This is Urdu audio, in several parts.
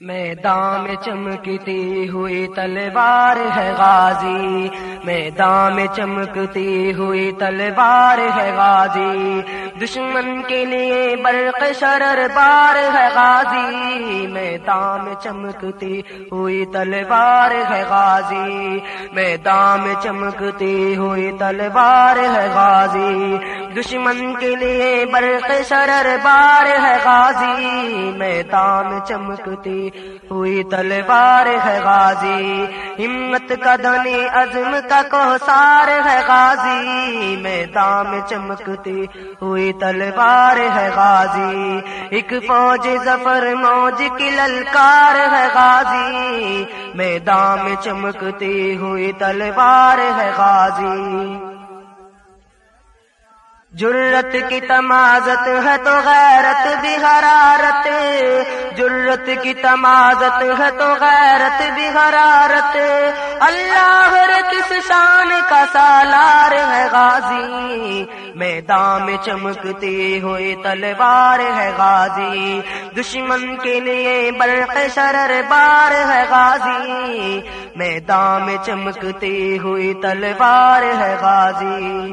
میدان میں چمکتی ہوئی تلوار ہے غازی میدان میں چمکتی ہوئی تلوار ہے غازی۔ دشمن کے لیے برق شرر بار ہے غازی۔ میدان میں چمکتی ہوئی تلوار ہے غازی۔ میدان میں چمکتی ہوئی تلوار ہے غازی۔ دشمن کے لیے برق شرر بار ہے غازی۔ میدان میں چمکتی ہوئی تلوار ہے غازی۔ ہمت کا دنی عزم کا کوسار ہے غازی، میدان میں چمکتی ہوئی تلوار ہے غازی۔ ایک فوج ظفر، موج کی للکار ہے غازی۔ میدان میں چمکتی ہوئی تلوار ہے غازی۔ جرت کی تمازت ہے تو غیرت بھی حرارت۔ جرت کی تمازت ہے تو غیرت بھی حرارت۔ اللہ کس شان کا سالار ہے غازی۔ میدان میں چمکتی ہوئی تلوار ہے غازی۔ دشمن کے لیے برق شرر بار ہے غازی۔ میدان میں چمکتی ہوئی تلوار ہے غازی۔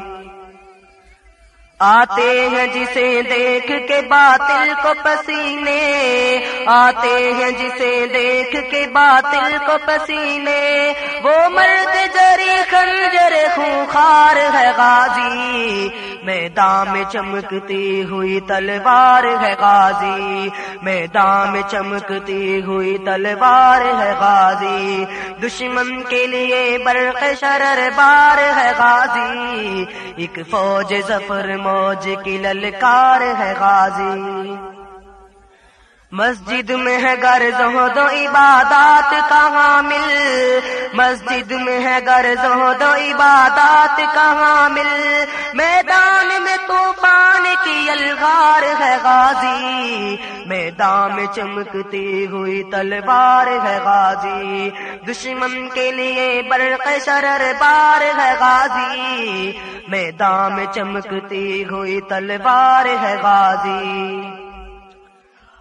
آتے ہیں جسے دیکھ کے باطل کو پسینے۔ آتے ہیں جسے دیکھ کے باطل کو پسینے۔ وہ مرد جری خنجر خونخار ہے غازی۔ میدان میں چمکتی ہوئی تلوار ہے غازی، میدان میں چمکتی ہوئی تلوار ہے غازی۔ دشمن کے لیے برق شرر بار ہے غازی۔ ایک فوج ظفر موج کی للکار ہے غازی۔ مسجد میں ہے غرض ہو دو عبادات کہاں مل مسجد میں ہے غرض ہو دو عبادات کہاں مل میدان میں طوفان کی الغار ہے غازی۔ میدان میں چمکتی ہوئی تلوار ہے غازی۔ دشمن کے لیے برق شرر بار ہے غازی۔ میدان میں چمکتی ہوئی تلوار ہے غازی۔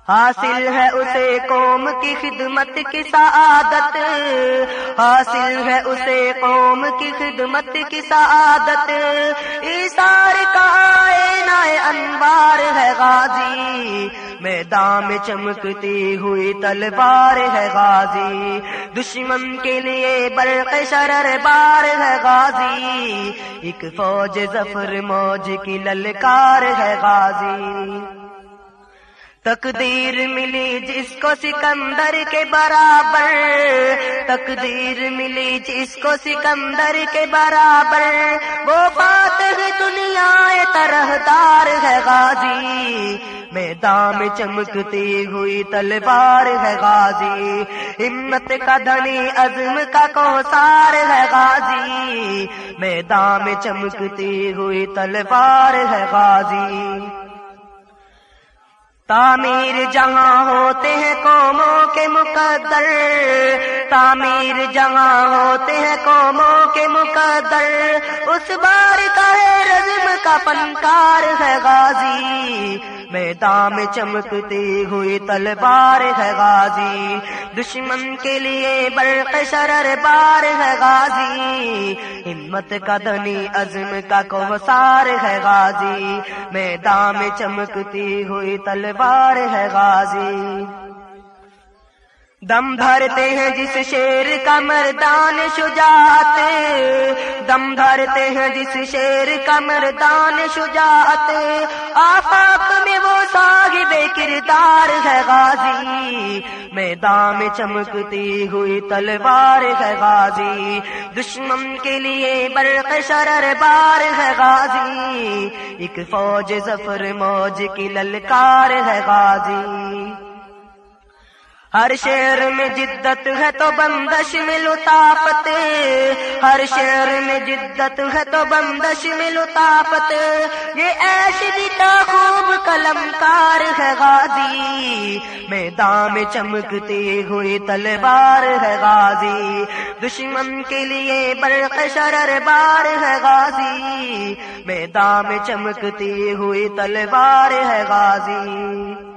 حاصل ہے اسے قوم کی خدمت کی سعادت۔ حاصل ہے اسے قوم کی خدمت کی سعادت۔ ایسار کا نئے انوار ہے غازی۔ میدان میں چمکتی ہوئی تلوار ہے غازی۔ دشمن کے لیے برق شرر بار ہے غازی۔ ایک فوج ظفر موج کی للکار ہے غازی۔ تقدیر ملی جس کو سکندر کے برابر۔ تقدیر ملی جس کو سکندر کے برابر۔ وہ بات ہے دنیا طرح دار ہے غازی۔ میدان میں چمکتی ہوئی تلوار ہے غازی۔ ہمت کا دھنی، عزم کا کوسار ہے غازی۔ میدان میں چمکتی ہوئی تلوار ہے غازی۔ تعمیر جہاں ہوتے ہیں قوموں کے مقدر۔ تعمیر جہاں ہوتے ہیں قوموں کے مقدر۔ اس بار کا ہے رزم کا پنکار ہے غازی۔ میدان میں چمکتی ہوئی تلوار ہے غازی۔ دشمن کے لیے برق شرر بار ہے غازی۔ ہمت کا دنی عزم کا کوسار ہے غازی۔ میدان میں چمکتی ہوئی تلوار ہے غازی۔ دم بھرتے ہیں جس شیر کا مردان شجاعت، دم بھرتے ہیں جس شیر کا مردان شجاعت۔ آفاق میں وہ صاحب کردار ہے غازی، میدان میں چمکتی ہوئی تلوار ہے غازی۔ دشمن کے لیے برق شرر بار ہے غازی، ایک فوج ظفر موج کی للکار ہے غازی۔ ہر شعر میں جدت ہے تو بندش میں لطافت ہر شعر میں جدت ہے تو بندش میں لطافت یہ ایسی جی کا خوب قلم کار ہے غازی میدان میں چمکتی ہوئی تلوار ہے غازی دشمن کے لیے برق شرر بار ہے غازی میدان میں چمکتی ہوئی تلوار ہے غازی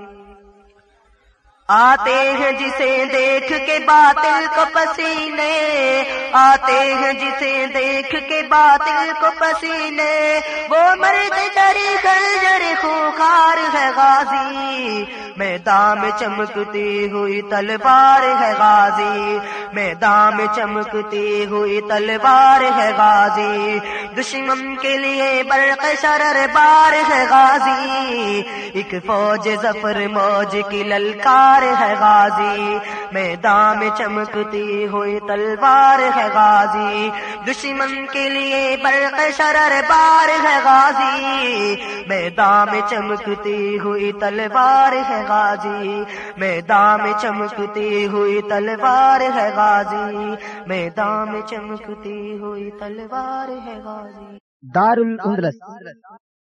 آتے ہیں جسے دیکھ کے باطل کو پسینے، آتے ہیں جسے دیکھ کے باطل کو پسینے۔ وہ مرد ڈری گنجر خوخار ہے غازی، میدان میں چمکتی ہوئی تلوار ہے غازی۔ میدان میں چمکتی ہوئی تلوار ہے غازی۔ دشمن کے لیے برق شرر بار ہے غازی۔ ایک فوج ظفر موج کی للکار ہے غازی، میدان میں چمکتی ہوئی تلوار ہے غازی۔ دشمن کے لیے برق شرر بار ہے غازی۔ میدان میں چمکتی ہوئی تلوار ہے غازی۔ میدان میں چمکتی ہوئی تلوار ہے غازی۔ میدان میں چمکتی ہوئی تلوار ہے غازی۔ دار الاندلس